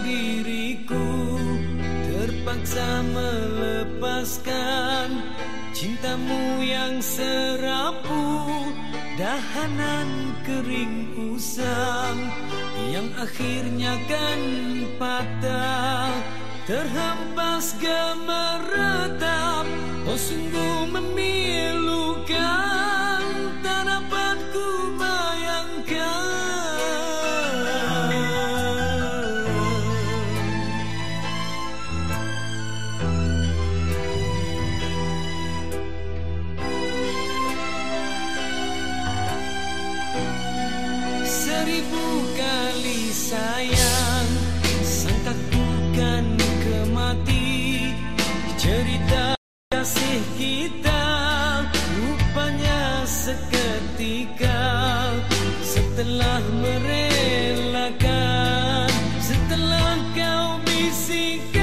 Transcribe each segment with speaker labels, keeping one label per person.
Speaker 1: diriku terpaksa melepaskan cintamu yang serapu dahanan kering usang yang akhirnya kan patah. Terhempas gemeretap oh sungguh memilukan Seribu kali sayang Sangka bukan kemati Cerita kasih kita. Rupanya seketika Setelah merelakan Setelah kau bisikan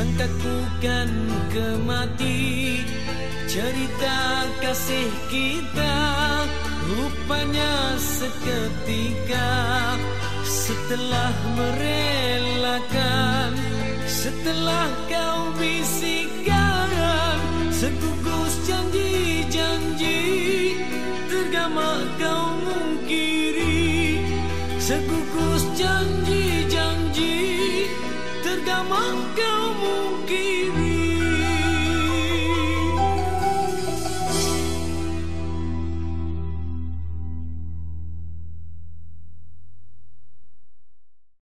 Speaker 1: Sang takutkan kemati Cerita kasih kita. Rupanya seketika Setelah merelakan Setelah kau bisikan Segugus janji-janji Tergama kau mungkiri Segugus janji-janji Tergama kau mungkiri